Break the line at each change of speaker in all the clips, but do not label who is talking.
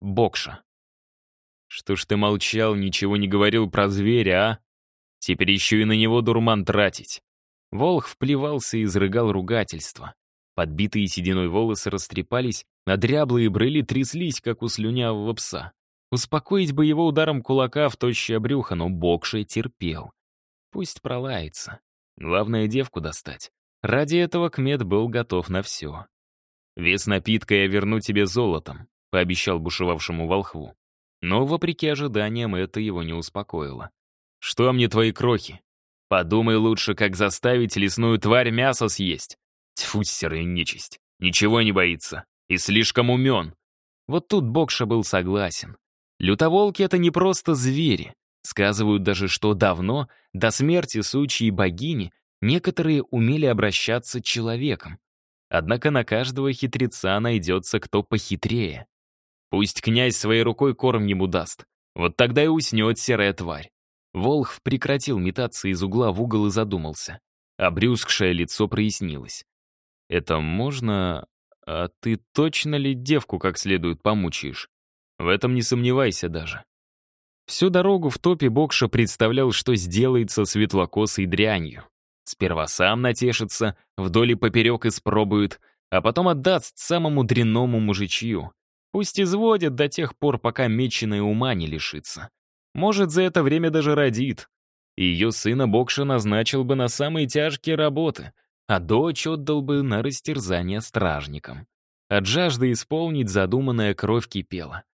Бокша. «Что ж ты молчал, ничего не говорил про зверя, а? Теперь еще и на него дурман тратить». Волх вплевался и изрыгал ругательство. Подбитые сединой волосы растрепались, а дряблые брыли тряслись, как у слюнявого пса. Успокоить бы его ударом кулака в тощее брюхо, но Бокша терпел. Пусть пролается. Главное, девку достать. Ради этого Кмет был готов на все. «Вес напитка я верну тебе золотом», — пообещал бушевавшему волхву. Но, вопреки ожиданиям, это его не успокоило. «Что мне твои крохи? Подумай лучше, как заставить лесную тварь мясо съесть. Тьфу, серая нечисть. Ничего не боится. И слишком умен». Вот тут Бокша был согласен. Лютоволки — это не просто звери. Сказывают даже, что давно, до смерти сучьей богини, некоторые умели обращаться человеком. Однако на каждого хитреца найдется кто похитрее. Пусть князь своей рукой корм ему даст. Вот тогда и уснет серая тварь. Волхв прекратил метаться из угла в угол и задумался. Обрюзгшее лицо прояснилось. «Это можно... А ты точно ли девку как следует помучаешь? В этом не сомневайся даже». Всю дорогу в топе Бокша представлял, что сделается светлокосой дрянью. Сперва сам натешится, вдоль и поперек испробует, а потом отдаст самому дрянному мужичью. Пусть изводит до тех пор, пока меченая ума не лишится. Может, за это время даже родит. Ее сына Бокша назначил бы на самые тяжкие работы, а дочь отдал бы на растерзание стражникам. От жажды исполнить задуманная кровь кипела.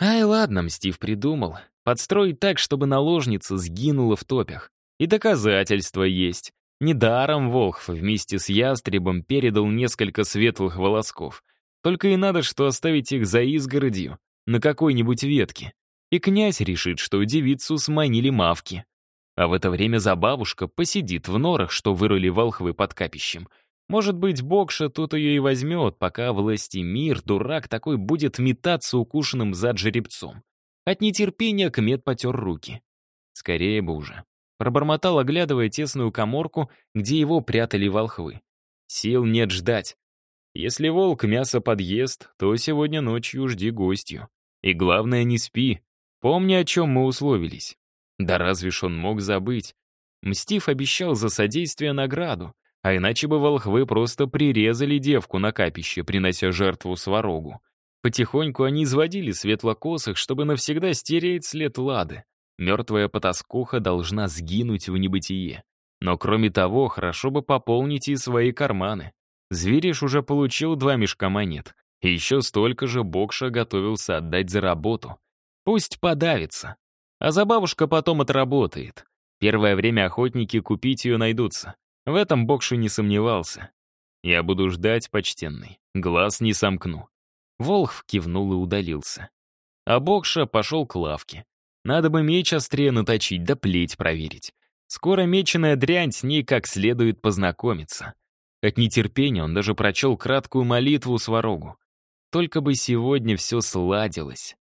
Ай, ладно, Мстив придумал. Подстроить так, чтобы наложница сгинула в топях. И доказательства есть. Недаром Волхв вместе с ястребом передал несколько светлых волосков — только и надо, что оставить их за изгородью, на какой-нибудь ветке. И князь решит, что девицу сманили мавки. А в это время забавушка посидит в норах, что вырыли волхвы под капищем. Может быть, Бокша тут ее и возьмет, пока власти мир, дурак такой, будет метаться укушенным зад жеребцом. От нетерпения Кмет потер руки. Скорее бы уже. Пробормотал, оглядывая тесную коморку, где его прятали волхвы. Сил нет ждать. Если волк мясо подъест, то сегодня ночью жди гостью. И главное, не спи. Помни, о чем мы условились. Да разве ж он мог забыть? Мстив обещал за содействие награду, а иначе бы волхвы просто прирезали девку на капище, принося жертву сварогу. Потихоньку они изводили светлокосых, чтобы навсегда стереть след Лады. Мертвая потаскуха должна сгинуть в небытие. Но кроме того, хорошо бы пополнить и свои карманы. Звериш уже получил два мешка монет, и еще столько же Бокша готовился отдать за работу. Пусть подавится. А забавушка потом отработает. Первое время охотники купить ее найдутся. В этом Бокша не сомневался. Я буду ждать, почтенный. Глаз не сомкну. Волхв кивнул и удалился. А Бокша пошел к лавке. Надо бы меч острее наточить, да плеть проверить. Скоро меченая дрянь с ней как следует познакомиться. От нетерпения он даже прочел краткую молитву сварогу. Только бы сегодня все сладилось.